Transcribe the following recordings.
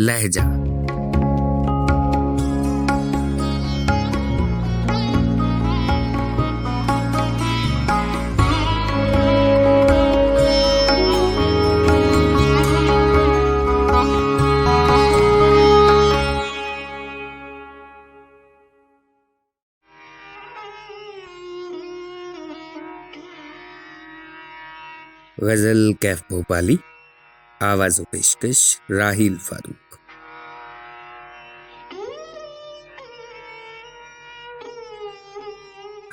لہجہ۔ غزل کیف بھوپالی۔ آواز و پیشکش راہیل فاروق۔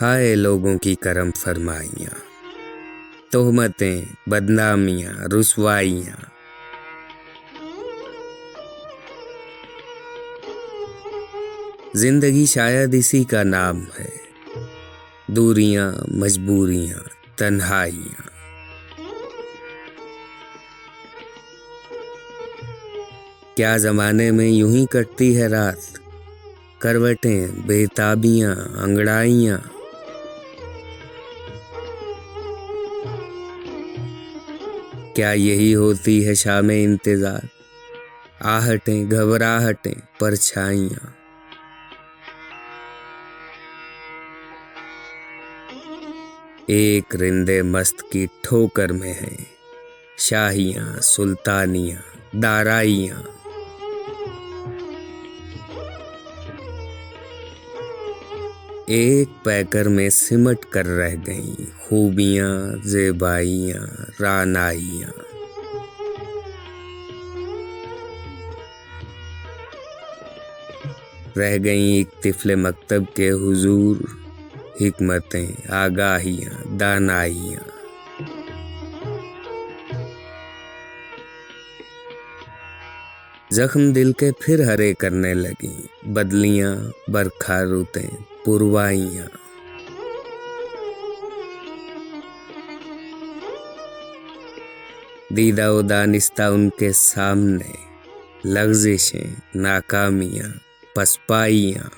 ہائے لوگوں کی کرم فرمائیاں، تہمتیں، بدنامیاں، رسوائیاں۔ زندگی شاید اسی کا نام ہے۔ دوریاں، مجبوریاں، تنہائیاں۔ کیا زمانے میں یوں ہی کٹتی ہے رات؟ کروٹیں بےتابیاں انگڑائیاں۔ کیا یہی ہوتی ہے شام انتظار؟ آہٹیں، گھبراہٹیں، پرچھائیاں۔ ایک رندے مست کی ٹھوکر میں ہیں، شاہیاں، سلطانیاں، دارائیاں۔ ایک پیکر میں سمٹ کر رہ گئیں۔ خوبیاں، زیبائیاں، رانائیاں۔ رہ گئیں ایک طفل مکتب کے حضور۔ حکمتیں، آگاہیاں، دانائیاں۔ زخم دل کے پھر ہرے کرنے لگیں بدلیاں برکھا روتیں پروائیاں دیدہ و دانستہ ان کے سامنے لغزشیں، ناکامیاں، پسپائیاں۔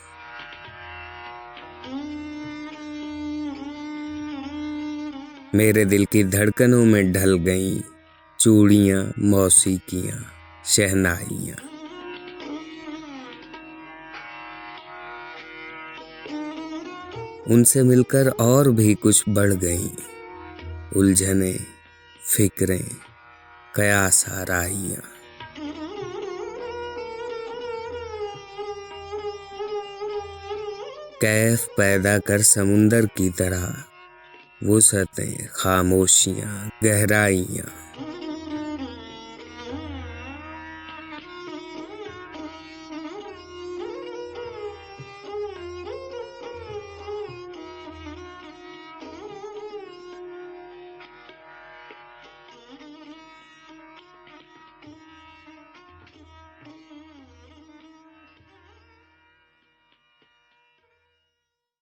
میرے دل کی دھڑکنوں میں ڈھل گئیں چوڑیاں، موسیقیاں۔ شہنائیاں۔ ان سے مل کر اور بھی کچھ بڑھ گئیں۔ الجھنیں، فکریں، قیاس آرائیاں۔ کیف پیدا کر سمندر کی طرح وسعتیں، خاموشیاں، گہرائیاں۔